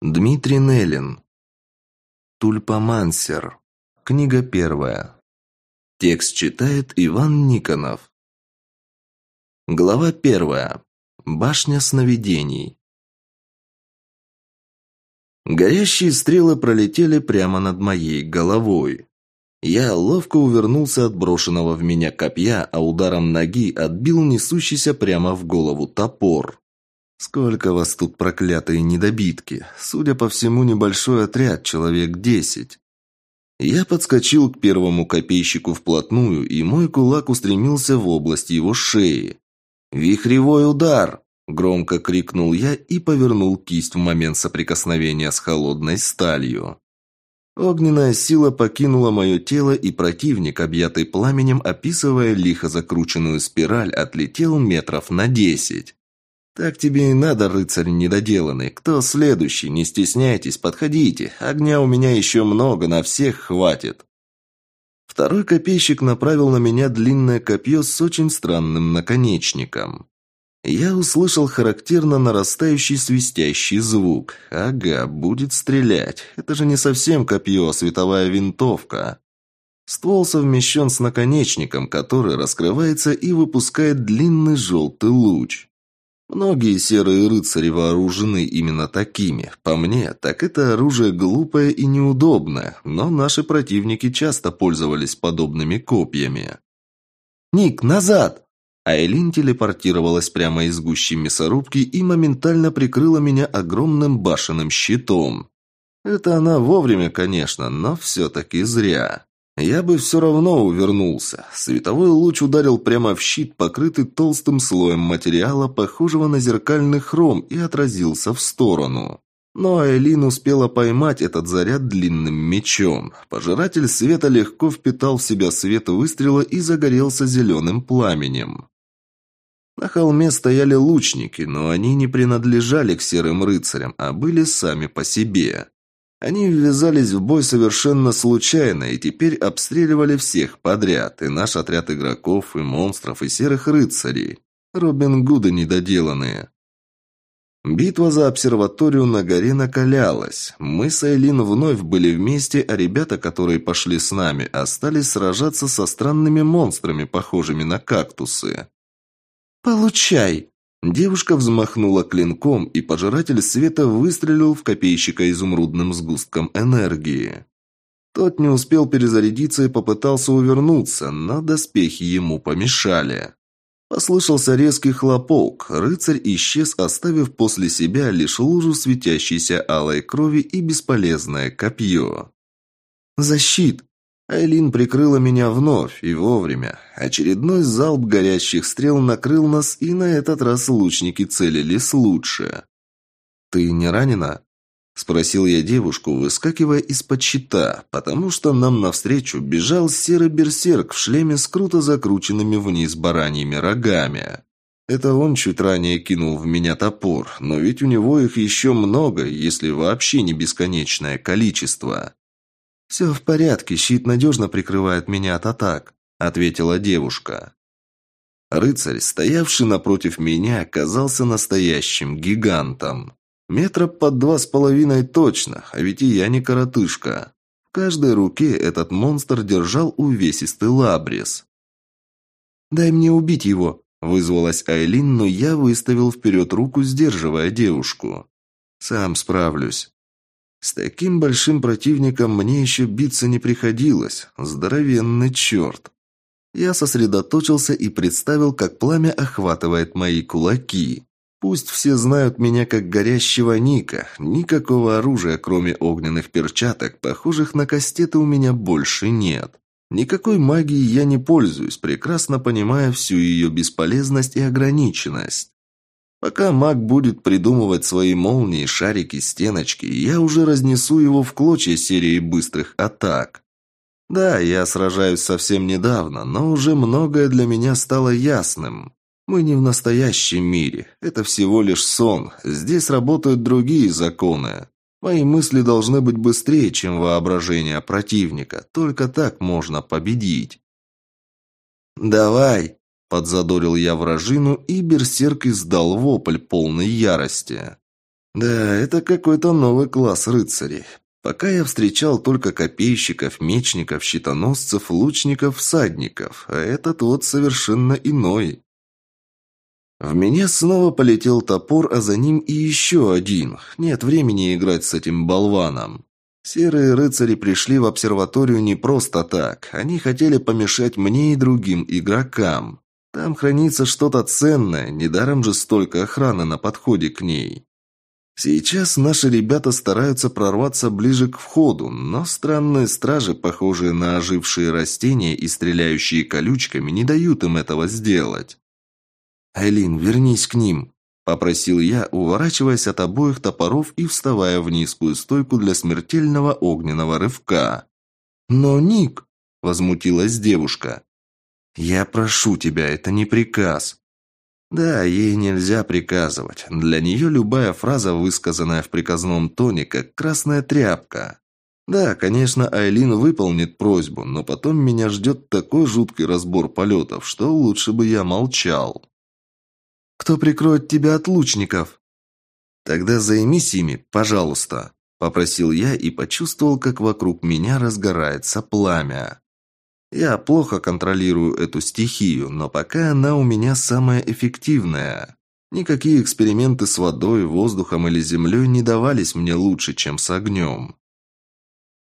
Дмитрий Неллин. Тульпомансер. Книга первая. Текст читает Иван Никонов. Глава первая. Башня сновидений. Горящие стрелы пролетели прямо над моей головой. Я ловко увернулся от брошенного в меня копья, а ударом ноги отбил несущийся прямо в голову топор. Сколько вас тут проклятые недобитки? Судя по всему, небольшой отряд, человек десять. Я подскочил к первому копейщику вплотную, и мой кулак устремился в область его шеи. «Вихревой удар!» – громко крикнул я и повернул кисть в момент соприкосновения с холодной сталью. Огненная сила покинула мое тело, и противник, объятый пламенем, описывая лихо закрученную спираль, отлетел метров на десять. «Так тебе и надо, рыцарь недоделанный. Кто следующий? Не стесняйтесь, подходите. Огня у меня еще много, на всех хватит». Второй копейщик направил на меня длинное копье с очень странным наконечником. Я услышал характерно нарастающий свистящий звук. Ага, будет стрелять. Это же не совсем копье, а световая винтовка. Ствол совмещен с наконечником, который раскрывается и выпускает длинный желтый луч. Многие серые рыцари вооружены именно такими. По мне, так это оружие глупое и неудобное, но наши противники часто пользовались подобными копьями. «Ник, назад!» Айлин телепортировалась прямо из гущи мясорубки и моментально прикрыла меня огромным башенным щитом. Это она вовремя, конечно, но все-таки зря. Я бы все равно увернулся. Световой луч ударил прямо в щит, покрытый толстым слоем материала, похожего на зеркальный хром, и отразился в сторону. Но Айлин успела поймать этот заряд длинным мечом. Пожиратель света легко впитал в себя свет выстрела и загорелся зеленым пламенем. На холме стояли лучники, но они не принадлежали к серым рыцарям, а были сами по себе. Они ввязались в бой совершенно случайно и теперь обстреливали всех подряд, и наш отряд игроков, и монстров, и серых рыцарей. Робин Гуды недоделанные. Битва за обсерваторию на горе накалялась. Мы с Айлин вновь были вместе, а ребята, которые пошли с нами, остались сражаться со странными монстрами, похожими на кактусы. «Получай!» Девушка взмахнула клинком, и пожиратель света выстрелил в копейщика изумрудным сгустком энергии. Тот не успел перезарядиться и попытался увернуться, но доспехи ему помешали. Послышался резкий хлопок. Рыцарь исчез, оставив после себя лишь лужу светящейся алой крови и бесполезное копье. «Защит!» Айлин прикрыла меня вновь и вовремя. Очередной залп горящих стрел накрыл нас, и на этот раз лучники целились лучше. «Ты не ранена?» – спросил я девушку, выскакивая из-под щита, потому что нам навстречу бежал серый берсерк в шлеме с круто закрученными вниз бараньими рогами. Это он чуть ранее кинул в меня топор, но ведь у него их еще много, если вообще не бесконечное количество. «Все в порядке, щит надежно прикрывает меня от атак», — ответила девушка. Рыцарь, стоявший напротив меня, оказался настоящим гигантом. Метра под два с половиной точно, а ведь и я не коротышка. В каждой руке этот монстр держал увесистый лабрис. «Дай мне убить его», — вызвалась Айлин, но я выставил вперед руку, сдерживая девушку. «Сам справлюсь». С таким большим противником мне еще биться не приходилось. Здоровенный черт. Я сосредоточился и представил, как пламя охватывает мои кулаки. Пусть все знают меня как горящего Ника. Никакого оружия, кроме огненных перчаток, похожих на кастеты, у меня больше нет. Никакой магией я не пользуюсь, прекрасно понимая всю ее бесполезность и ограниченность. Пока маг будет придумывать свои молнии, шарики, стеночки, я уже разнесу его в клочья серии быстрых атак. Да, я сражаюсь совсем недавно, но уже многое для меня стало ясным. Мы не в настоящем мире. Это всего лишь сон. Здесь работают другие законы. Мои мысли должны быть быстрее, чем воображение противника. Только так можно победить. «Давай!» Подзадорил я вражину, и берсерк издал вопль полной ярости. Да, это какой-то новый класс рыцарей. Пока я встречал только копейщиков, мечников, щитоносцев, лучников, всадников, а этот вот совершенно иной. В меня снова полетел топор, а за ним и еще один. Нет времени играть с этим болваном. Серые рыцари пришли в обсерваторию не просто так. Они хотели помешать мне и другим игрокам. Там хранится что-то ценное, недаром же столько охраны на подходе к ней. Сейчас наши ребята стараются прорваться ближе к входу, но странные стражи, похожие на ожившие растения и стреляющие колючками, не дают им этого сделать. «Айлин, вернись к ним», – попросил я, уворачиваясь от обоих топоров и вставая в низкую стойку для смертельного огненного рывка. «Но, Ник», – возмутилась девушка, – «я прошу тебя, это не приказ». Да, ей нельзя приказывать. Для нее любая фраза, высказанная в приказном тоне, как красная тряпка. Да, конечно, Айлин выполнит просьбу, но потом меня ждет такой жуткий разбор полетов, что лучше бы я молчал. «Кто прикроет тебя от лучников?» «Тогда займись ими, пожалуйста», – попросил я и почувствовал, как вокруг меня разгорается пламя. Я плохо контролирую эту стихию, но пока она у меня самая эффективная. Никакие эксперименты с водой, воздухом или землей не давались мне лучше, чем с огнем.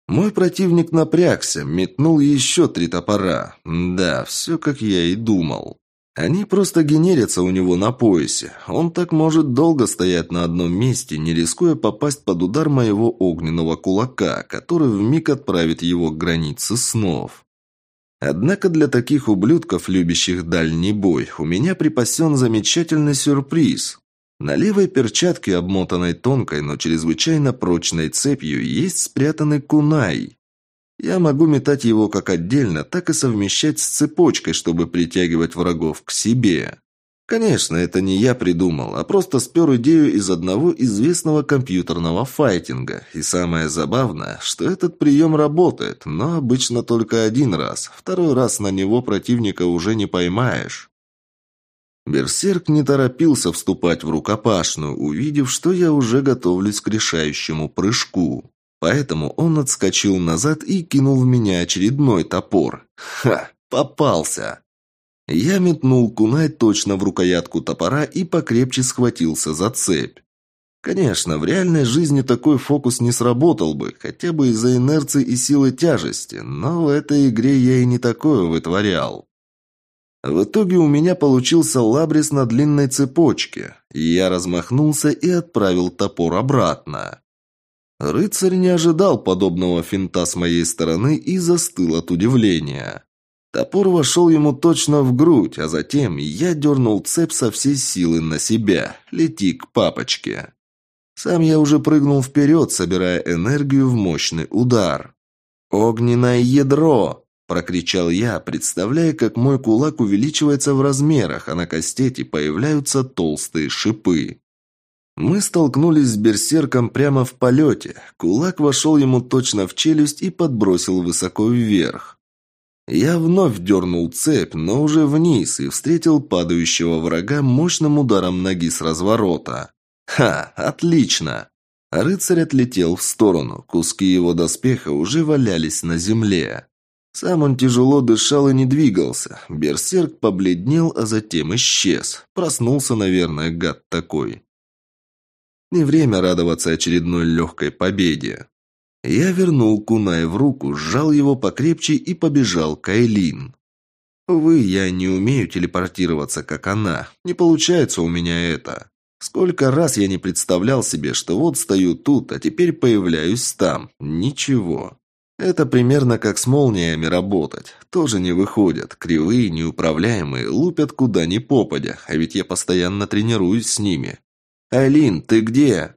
Мой противник напрягся, метнул еще три топора. Да, все как я и думал. Они просто генерятся у него на поясе. Он так может долго стоять на одном месте, не рискуя попасть под удар моего огненного кулака, который вмиг отправит его к границе снов. Однако для таких ублюдков, любящих дальний бой, у меня припасен замечательный сюрприз. На левой перчатке, обмотанной тонкой, но чрезвычайно прочной цепью, есть спрятанный кунай. Я могу метать его как отдельно, так и совмещать с цепочкой, чтобы притягивать врагов к себе. Конечно, это не я придумал, а просто спер идею из одного известного компьютерного файтинга. И самое забавное, что этот прием работает, но обычно только один раз. Второй раз на него противника уже не поймаешь. Берсерк не торопился вступать в рукопашную, увидев, что я уже готовлюсь к решающему прыжку. Поэтому он отскочил назад и кинул в меня очередной топор. Ха, попался! Я метнул кунай точно в рукоятку топора и покрепче схватился за цепь. Конечно, в реальной жизни такой фокус не сработал бы, хотя бы из-за инерции и силы тяжести, но в этой игре я и не такое вытворял. В итоге у меня получился лабрис на длинной цепочке. Я размахнулся и отправил топор обратно. Рыцарь не ожидал подобного финта с моей стороны и застыл от удивления. Топор вошел ему точно в грудь, а затем я дернул цепь со всей силы на себя. Лети к папочке. Сам я уже прыгнул вперед, собирая энергию в мощный удар. «Огненное ядро!» – прокричал я, представляя, как мой кулак увеличивается в размерах, а на кастете появляются толстые шипы. Мы столкнулись с берсерком прямо в полете. Кулак вошел ему точно в челюсть и подбросил высоко вверх. Я вновь дернул цепь, но уже вниз, и встретил падающего врага мощным ударом ноги с разворота. Ха, отлично! Рыцарь отлетел в сторону, куски его доспеха уже валялись на земле. Сам он тяжело дышал и не двигался. Берсерк побледнел, а затем исчез. Проснулся, наверное, гад такой. Не время радоваться очередной легкой победе. Я вернул Кунай в руку, сжал его покрепче и побежал к Айлин. Увы, я не умею телепортироваться, как она. Не получается у меня это. Сколько раз я не представлял себе, что вот стою тут, а теперь появляюсь там. Ничего. Это примерно как с молниями работать. Тоже не выходят. Кривые, неуправляемые, лупят куда ни попадя. А ведь я постоянно тренируюсь с ними. «Айлин, ты где?»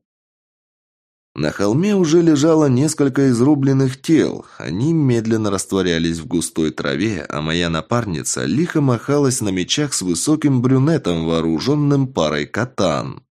На холме уже лежало несколько изрубленных тел. Они медленно растворялись в густой траве, а моя напарница лихо махалась на мечах с высоким брюнетом, вооруженным парой катан.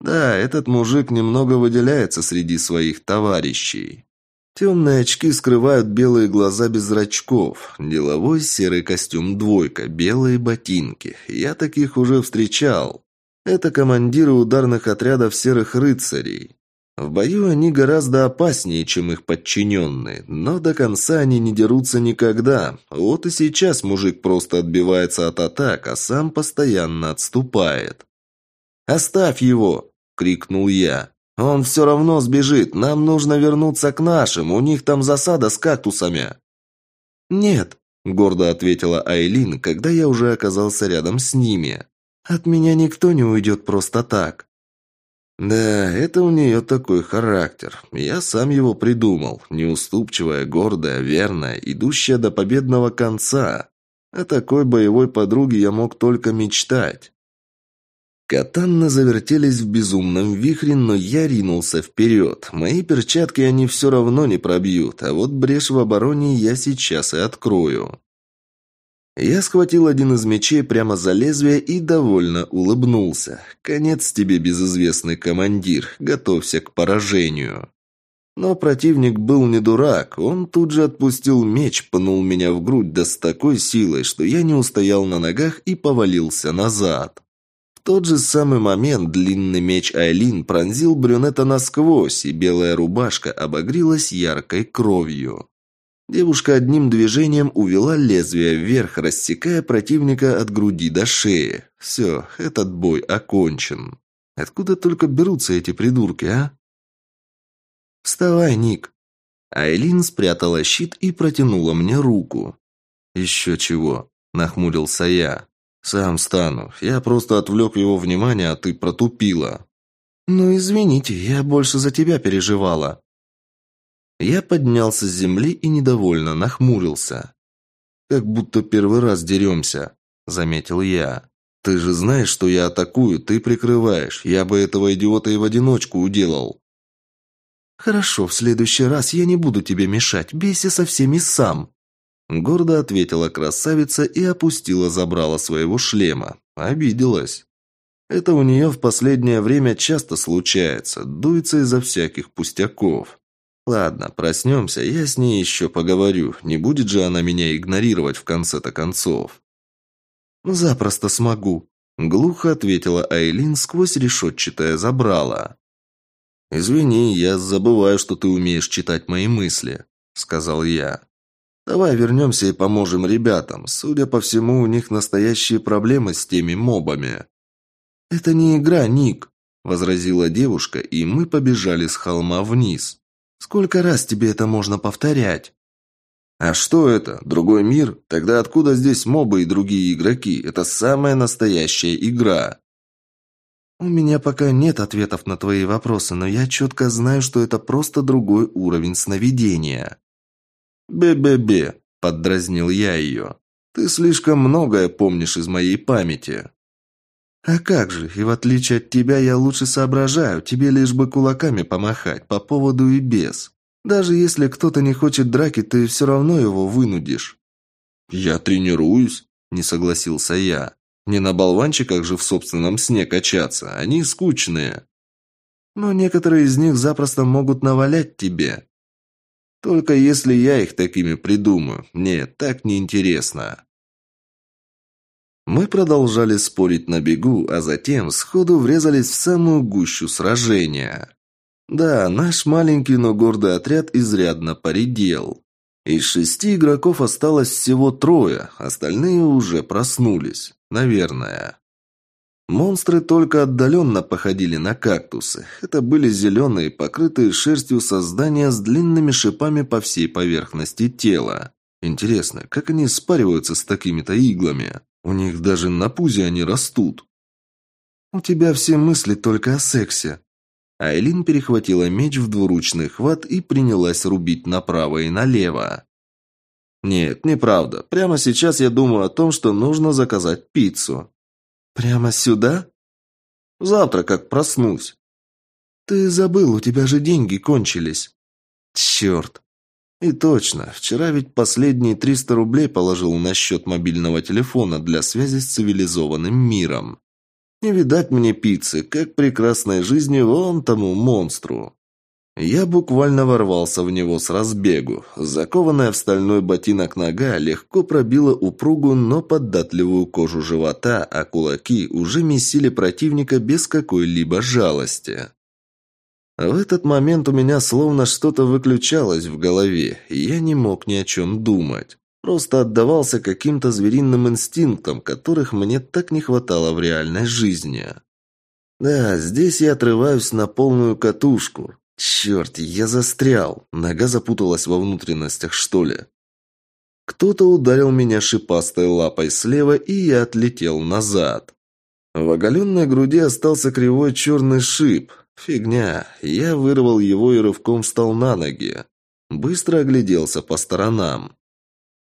Да, этот мужик немного выделяется среди своих товарищей. Темные очки скрывают белые глаза без зрачков. Деловой серый костюм двойка, белые ботинки. Я таких уже встречал. Это командиры ударных отрядов серых рыцарей. В бою они гораздо опаснее, чем их подчиненные, но до конца они не дерутся никогда. Вот и сейчас мужик просто отбивается от атак, а сам постоянно отступает. «Оставь его!» — крикнул я. «Он все равно сбежит. Нам нужно вернуться к нашим. У них там засада с кактусами». «Нет», — гордо ответила Айлин, когда я уже оказался рядом с ними. «От меня никто не уйдет просто так». Да, это у нее такой характер. Я сам его придумал. Неуступчивая, гордая, верная, идущая до победного конца. О такой боевой подруге я мог только мечтать. Катанны завертелись в безумном вихре, но я ринулся вперед. Мои перчатки они все равно не пробьют, а вот брешь в обороне я сейчас и открою. Я схватил один из мечей прямо за лезвие и довольно улыбнулся. Конец тебе, безызвестный командир, готовься к поражению. Но противник был не дурак, он тут же отпустил меч, пнул меня в грудь да с такой силой, что я не устоял на ногах и повалился назад тот же самый момент длинный меч Айлин пронзил брюнета насквозь, и белая рубашка обогрелась яркой кровью. Девушка одним движением увела лезвие вверх, рассекая противника от груди до шеи. Все, этот бой окончен. Откуда только берутся эти придурки, а? «Вставай, Ник!» Айлин спрятала щит и протянула мне руку. «Еще чего?» – нахмурился я. «Сам стану. Я просто отвлек его внимание, а ты протупила». «Ну, извините, я больше за тебя переживала». Я поднялся с земли и недовольно нахмурился. «Как будто первый раз деремся», — заметил я. «Ты же знаешь, что я атакую, ты прикрываешь. Я бы этого идиота и в одиночку уделал». «Хорошо, в следующий раз я не буду тебе мешать. Бейся со всеми сам», Гордо ответила красавица и опустила забрала своего шлема. Обиделась. Это у нее в последнее время часто случается, дуется из-за всяких пустяков. Ладно, проснемся, я с ней еще поговорю, не будет же она меня игнорировать в конце-то концов. «Запросто смогу», — глухо ответила Айлин сквозь решетчатое забрала. «Извини, я забываю, что ты умеешь читать мои мысли», — сказал я. Давай вернемся и поможем ребятам. Судя по всему, у них настоящие проблемы с теми мобами». «Это не игра, Ник», — возразила девушка, и мы побежали с холма вниз. «Сколько раз тебе это можно повторять?» «А что это? Другой мир? Тогда откуда здесь мобы и другие игроки? Это самая настоящая игра». «У меня пока нет ответов на твои вопросы, но я четко знаю, что это просто другой уровень сновидения». «Бе-бе-бе», – поддразнил я ее. «Ты слишком многое помнишь из моей памяти». «А как же, и в отличие от тебя я лучше соображаю, тебе лишь бы кулаками помахать, по поводу и без. Даже если кто-то не хочет драки, ты все равно его вынудишь». «Я тренируюсь», – не согласился я. «Не на болванчиках же в собственном сне качаться, они скучные». «Но некоторые из них запросто могут навалять тебе», только если я их такими придумаю. Мне так неинтересно. Мы продолжали спорить на бегу, а затем сходу врезались в самую гущу сражения. Да, наш маленький, но гордый отряд изрядно поредел. Из шести игроков осталось всего трое, остальные уже проснулись. Наверное. Монстры только отдаленно походили на кактусы. Это были зеленые, покрытые шерстью создания с длинными шипами по всей поверхности тела. Интересно, как они спариваются с такими-то иглами? У них даже на пузе они растут. «У тебя все мысли только о сексе». Айлин перехватила меч в двуручный хват и принялась рубить направо и налево. «Нет, неправда. Прямо сейчас я думаю о том, что нужно заказать пиццу. «Прямо сюда?» «Завтра как проснусь». «Ты забыл, у тебя же деньги кончились». «Черт!» И точно, вчера ведь последние 300 рублей положил на счет мобильного телефона для связи с цивилизованным миром. Не видать мне пиццы, как прекрасной жизни вон тому монстру. Я буквально ворвался в него с разбегу. Закованная в стальной ботинок нога легко пробила упругую, но податливую кожу живота, а кулаки уже месили противника без какой-либо жалости. В этот момент у меня словно что-то выключалось в голове, и я не мог ни о чем думать. Просто отдавался каким-то звериным инстинктам, которых мне так не хватало в реальной жизни. Да, здесь я отрываюсь на полную катушку. Черт, я застрял. Нога запуталась во внутренностях, что ли. Кто-то ударил меня шипастой лапой слева, и я отлетел назад. В оголенной груди остался кривой черный шип. Фигня. Я вырвал его и рывком встал на ноги. Быстро огляделся по сторонам.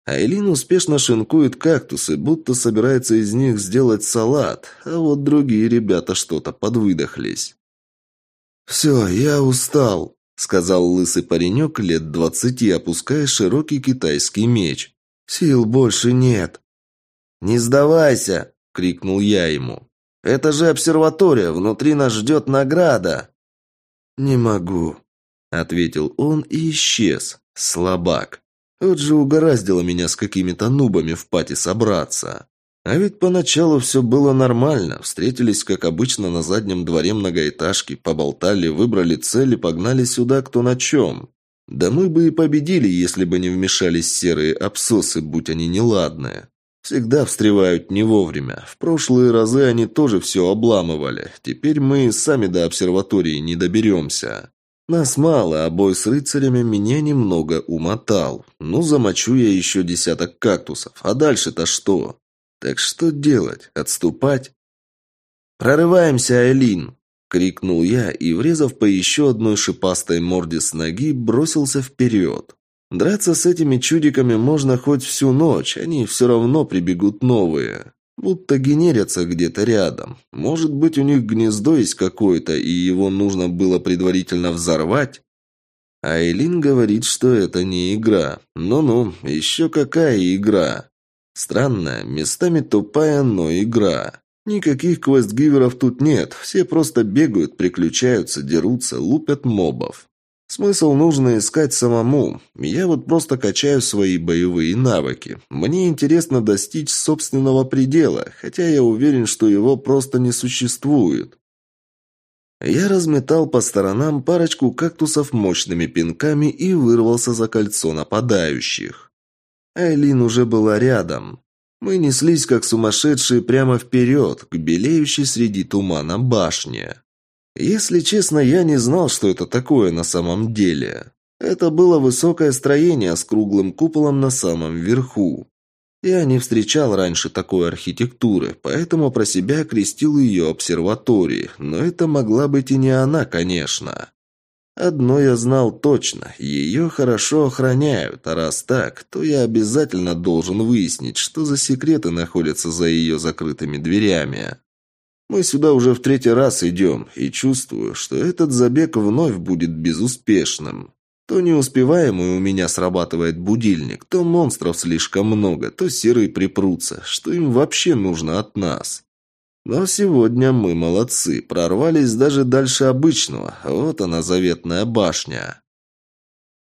Айлин успешно шинкует кактусы, будто собирается из них сделать салат, а вот другие ребята что-то подвыдохлись. «Все, я устал», — сказал лысый паренек лет двадцати, опуская широкий китайский меч. «Сил больше нет». «Не сдавайся!» — крикнул я ему. «Это же обсерватория, внутри нас ждет награда!» «Не могу», — ответил он и исчез. Слабак. Вот же угораздило меня с какими-то нубами в пати собраться. А ведь поначалу все было нормально. Встретились, как обычно, на заднем дворе многоэтажки, поболтали, выбрали цель и погнали сюда кто на чем. Да мы бы и победили, если бы не вмешались серые абсосы, будь они неладные. Всегда встревают не вовремя. В прошлые разы они тоже все обламывали. Теперь мы сами до обсерватории не доберемся. Нас мало, а бой с рыцарями меня немного умотал. Ну, замочу я еще десяток кактусов. А дальше-то что? Так что делать? Отступать? «Прорываемся, Айлин!» — крикнул я и, врезав по еще одной шипастой морде с ноги, бросился вперед. Драться с этими чудиками можно хоть всю ночь, они все равно прибегут новые. Будто генерятся где-то рядом. Может быть, у них гнездо есть какое-то, и его нужно было предварительно взорвать? Айлин говорит, что это не игра. Ну-ну, еще какая игра? Странная, местами тупая, но игра. Никаких квестгиверов тут нет, все просто бегают, приключаются, дерутся, лупят мобов. Смысл нужно искать самому. Я вот просто качаю свои боевые навыки. Мне интересно достичь собственного предела, хотя я уверен, что его просто не существует. Я разметал по сторонам парочку кактусов мощными пинками и вырвался за кольцо нападающих. Айлин уже была рядом. Мы неслись, как сумасшедшие, прямо вперед, к белеющей среди тумана башне. Если честно, я не знал, что это такое на самом деле. Это было высокое строение с круглым куполом на самом верху. Я не встречал раньше такой архитектуры, поэтому про себя крестил ее обсерваторией, но это могла быть и не она, конечно. Одно я знал точно – ее хорошо охраняют, а раз так, то я обязательно должен выяснить, что за секреты находятся за ее закрытыми дверями. Мы сюда уже в третий раз идем, и чувствую, что этот забег вновь будет безуспешным. То неуспеваемый у меня срабатывает будильник, то монстров слишком много, то серые припрутся, что им вообще нужно от нас. Но сегодня мы молодцы, прорвались даже дальше обычного. Вот она, заветная башня.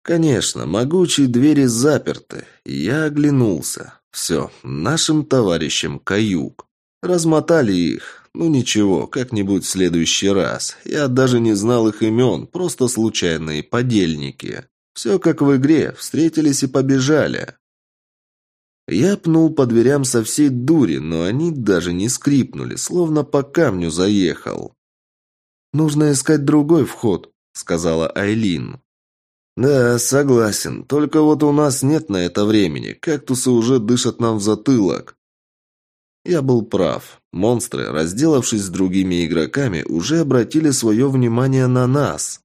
Конечно, могучие двери заперты. Я оглянулся. Все, нашим товарищам каюк. Размотали их. Ну ничего, как-нибудь в следующий раз. Я даже не знал их имен, просто случайные подельники. Все как в игре, встретились и побежали. Я пнул по дверям со всей дури, но они даже не скрипнули, словно по камню заехал. «Нужно искать другой вход», — сказала Айлин. «Да, согласен. Только вот у нас нет на это времени. Кактусы уже дышат нам в затылок». Я был прав. Монстры, разделавшись с другими игроками, уже обратили свое внимание на нас.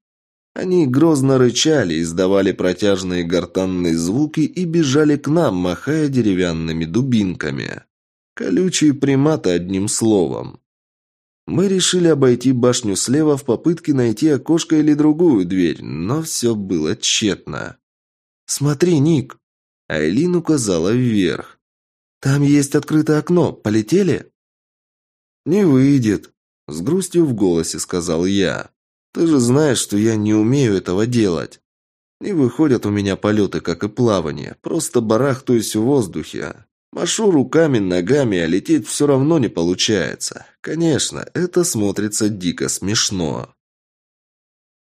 Они грозно рычали, издавали протяжные гортанные звуки и бежали к нам, махая деревянными дубинками. Колючие приматы одним словом. Мы решили обойти башню слева в попытке найти окошко или другую дверь, но все было тщетно. «Смотри, Ник!» Айлин указала вверх. «Там есть открытое окно. Полетели?» «Не выйдет», — с грустью в голосе сказал я. Ты же знаешь, что я не умею этого делать. Не выходят у меня полеты, как и плавание. Просто барахтаюсь в воздухе. Машу руками, ногами, а лететь все равно не получается. Конечно, это смотрится дико смешно.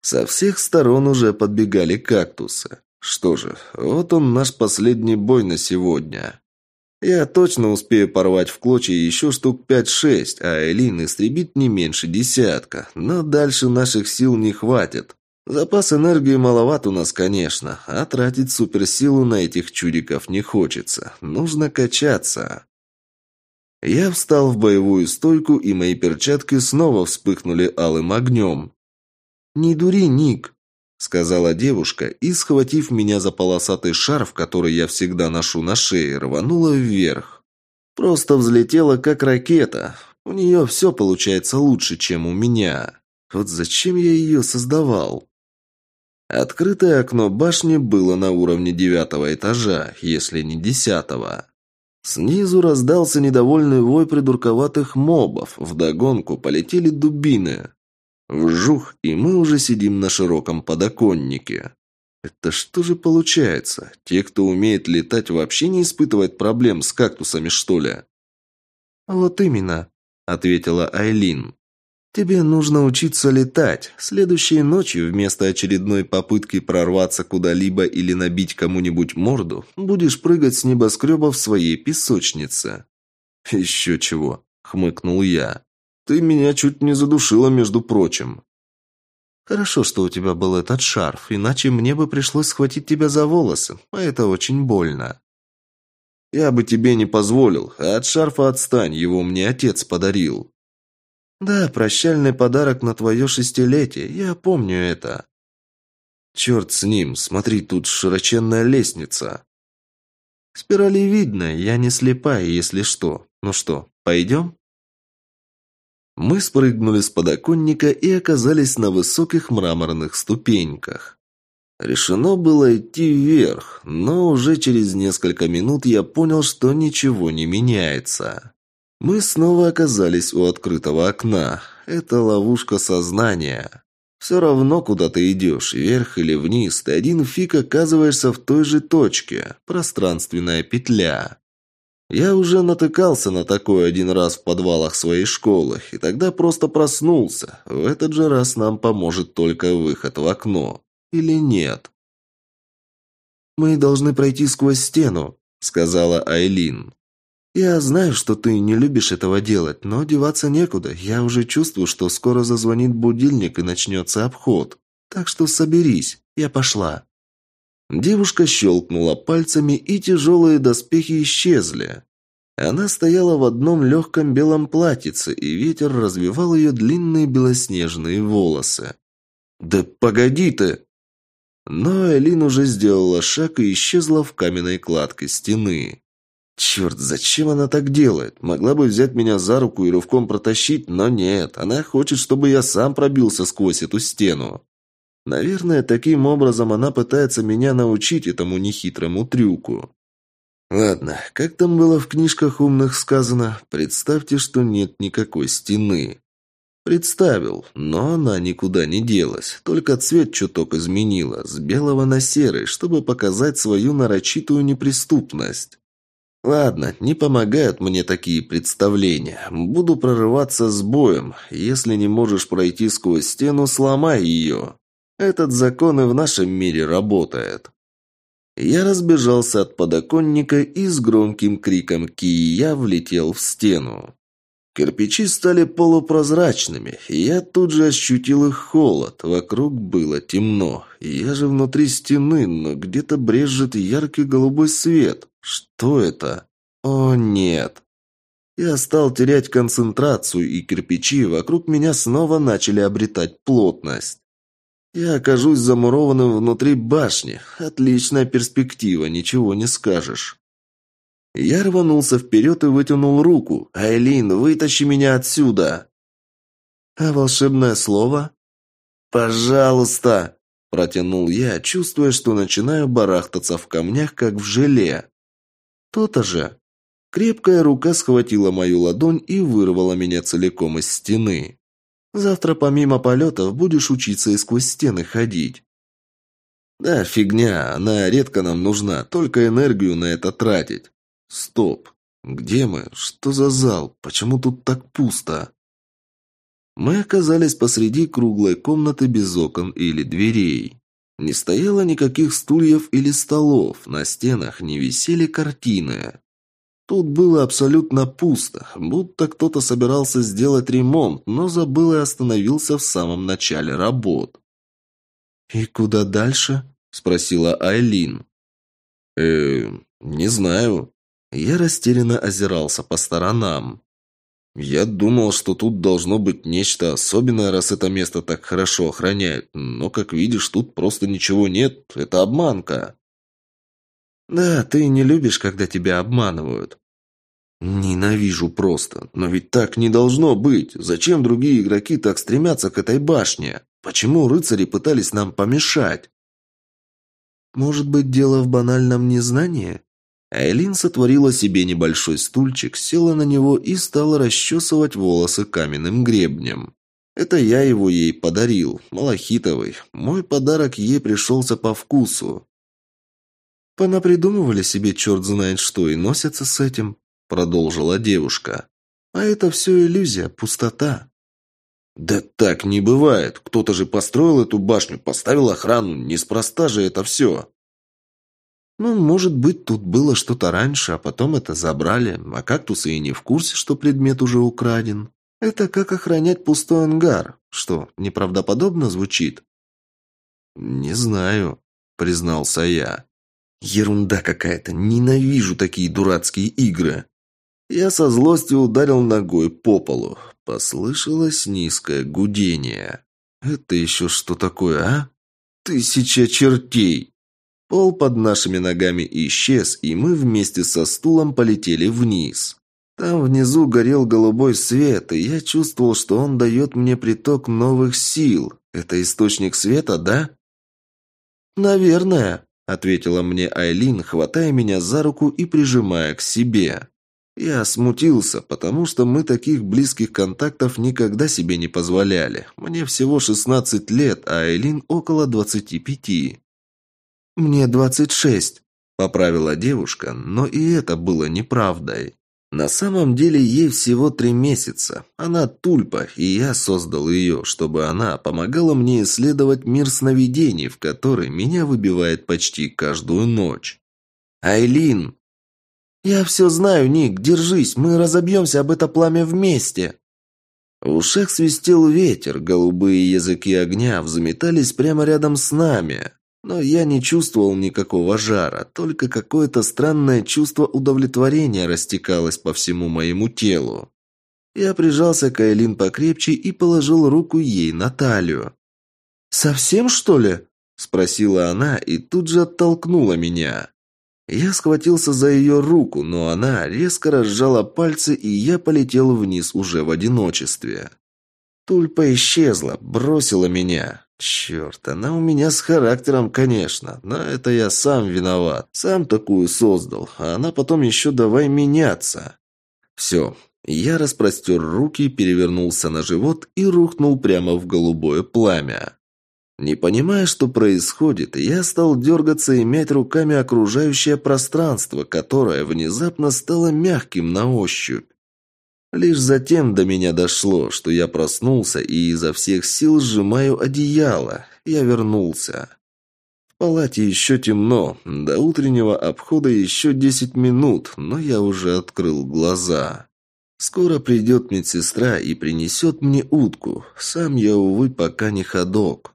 Со всех сторон уже подбегали кактусы. Что же, вот он наш последний бой на сегодня. Я точно успею порвать в клочья еще штук 5-6, а Элин истребит не меньше десятка. Но дальше наших сил не хватит. Запас энергии маловат у нас, конечно, а тратить суперсилу на этих чудиков не хочется. Нужно качаться. Я встал в боевую стойку, и мои перчатки снова вспыхнули алым огнем. «Не дури, Ник», — сказала девушка, и, схватив меня за полосатый шарф, который я всегда ношу на шее, рванула вверх. Просто взлетела, как ракета. У нее все получается лучше, чем у меня. Вот зачем я ее создавал? Открытое окно башни было на уровне девятого этажа, если не десятого. Снизу раздался недовольный вой придурковатых мобов, вдогонку полетели дубины. Вжух, и мы уже сидим на широком подоконнике. Это что же получается? Те, кто умеет летать, вообще не испытывают проблем с кактусами, что ли? «Вот именно», — ответила Айлин. Тебе нужно учиться летать. Следующей ночью вместо очередной попытки прорваться куда-либо или набить кому-нибудь морду, будешь прыгать с небоскреба в своей песочнице». «Еще чего», — хмыкнул я. «Ты меня чуть не задушила, между прочим». «Хорошо, что у тебя был этот шарф, иначе мне бы пришлось схватить тебя за волосы, а это очень больно». «Я бы тебе не позволил, а от шарфа отстань, его мне отец подарил». «Да, прощальный подарок на твое шестилетие, я помню это». «Черт с ним, смотри, тут широченная лестница». «Спирали видно, я не слепая, если что. Ну что, пойдем?» Мы спрыгнули с подоконника и оказались на высоких мраморных ступеньках. Решено было идти вверх, но уже через несколько минут я понял, что ничего не меняется. Мы снова оказались у открытого окна. Это ловушка сознания. Все равно, куда ты идешь, вверх или вниз, ты один фиг оказываешься в той же точке. Пространственная петля. Я уже натыкался на такое один раз в подвалах своей школы, и тогда просто проснулся. В этот же раз нам поможет только выход в окно. Или нет? «Мы должны пройти сквозь стену», — сказала Айлин. «Я знаю, что ты не любишь этого делать, но деваться некуда. Я уже чувствую, что скоро зазвонит будильник и начнется обход. Так что соберись, я пошла». Девушка щелкнула пальцами, и тяжелые доспехи исчезли. Она стояла в одном легком белом платьице, и ветер развивал ее длинные белоснежные волосы. «Да погоди ты!» Но Элин уже сделала шаг и исчезла в каменной кладке стены. Черт, зачем она так делает? Могла бы взять меня за руку и рывком протащить, но нет, она хочет, чтобы я сам пробился сквозь эту стену. Наверное, таким образом она пытается меня научить этому нехитрому трюку. Ладно, как там было в книжках умных сказано, представьте, что нет никакой стены. Представил, но она никуда не делась, только цвет чуток изменила, с белого на серый, чтобы показать свою нарочитую неприступность. Ладно, не помогают мне такие представления. Буду прорываться с боем. Если не можешь пройти сквозь стену, сломай ее. Этот закон и в нашем мире работает. Я разбежался от подоконника и с громким криком «Кия!» влетел в стену. Кирпичи стали полупрозрачными, и я тут же ощутил их холод. Вокруг было темно. Я же внутри стены, но где-то брежет яркий голубой свет. Что это? О, нет. Я стал терять концентрацию, и кирпичи вокруг меня снова начали обретать плотность. Я окажусь замурованным внутри башни. Отличная перспектива, ничего не скажешь. Я рванулся вперед и вытянул руку. «Айлин, вытащи меня отсюда!» «А волшебное слово?» «Пожалуйста!» – протянул я, чувствуя, что начинаю барахтаться в камнях, как в желе. «То-то же!» Крепкая рука схватила мою ладонь и вырвала меня целиком из стены. Завтра помимо полетов будешь учиться и сквозь стены ходить». «Да, фигня, она редко нам нужна, только энергию на это тратить». «Стоп, где мы? Что за зал? Почему тут так пусто?» Мы оказались посреди круглой комнаты без окон или дверей. Не стояло никаких стульев или столов, на стенах не висели картины. Тут было абсолютно пусто, будто кто-то собирался сделать ремонт, но забыл и остановился в самом начале работ. «И куда дальше?» – спросила Айлин. «Э, не знаю». Я растерянно озирался по сторонам. Я думал, что тут должно быть нечто особенное, раз это место так хорошо охраняет. Но, как видишь, тут просто ничего нет. Это обманка. Да, ты не любишь, когда тебя обманывают. Ненавижу просто. Но ведь так не должно быть. Зачем другие игроки так стремятся к этой башне? Почему рыцари пытались нам помешать? Может быть, дело в банальном незнании? Айлин сотворила себе небольшой стульчик, села на него и стала расчесывать волосы каменным гребнем. Это я его ей подарил, малахитовый. Мой подарок ей пришелся по вкусу. «Понапридумывали себе черт знает что и носятся с этим», — продолжила девушка. «А это все иллюзия, пустота». «Да так не бывает. Кто-то же построил эту башню, поставил охрану. Неспроста же это все». Ну, может быть, тут было что-то раньше, а потом это забрали, а кактусы и не в курсе, что предмет уже украден. Это как охранять пустой ангар. Что, неправдоподобно звучит? Не знаю, признался я. Ерунда какая-то, ненавижу такие дурацкие игры. Я со злостью ударил ногой по полу. Послышалось низкое гудение. Это еще что такое, а? Тысяча чертей! Пол под нашими ногами исчез, и мы вместе со стулом полетели вниз. Там внизу горел голубой свет, и я чувствовал, что он дает мне приток новых сил. Это источник света, да? «Наверное», — ответила мне Айлин, хватая меня за руку и прижимая к себе. Я смутился, потому что мы таких близких контактов никогда себе не позволяли. Мне всего 16 лет, а Айлин около 25. «Мне двадцать шесть», – поправила девушка, но и это было неправдой. На самом деле ей всего три месяца. Она тульпа, и я создал ее, чтобы она помогала мне исследовать мир сновидений, в который меня выбивает почти каждую ночь. «Айлин!» «Я все знаю, Ник, держись, мы разобьемся об это пламя вместе!» В ушах свистел ветер, голубые языки огня взметались прямо рядом с нами. Но я не чувствовал никакого жара, только какое-то странное чувство удовлетворения растекалось по всему моему телу. Я прижался к Айлин покрепче и положил руку ей на талию. «Совсем, что ли?» – спросила она и тут же оттолкнула меня. Я схватился за ее руку, но она резко разжала пальцы, и я полетел вниз уже в одиночестве. Тульпа исчезла, бросила меня. Черт, она у меня с характером, конечно, но это я сам виноват. Сам такую создал, а она потом еще давай меняться. Все, я распростер руки, перевернулся на живот и рухнул прямо в голубое пламя. Не понимая, что происходит, я стал дергаться и мять руками окружающее пространство, которое внезапно стало мягким на ощупь. Лишь затем до меня дошло, что я проснулся и изо всех сил сжимаю одеяло. Я вернулся. В палате еще темно. До утреннего обхода еще десять минут, но я уже открыл глаза. Скоро придет медсестра и принесет мне утку. Сам я, увы, пока не ходок.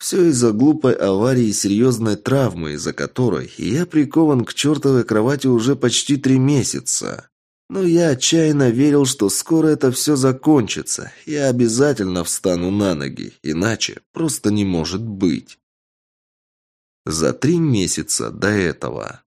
Все из-за глупой аварии и серьезной травмы, из-за которой я прикован к чертовой кровати уже почти три месяца. Но я отчаянно верил, что скоро это все закончится. Я обязательно встану на ноги, иначе просто не может быть. За три месяца до этого.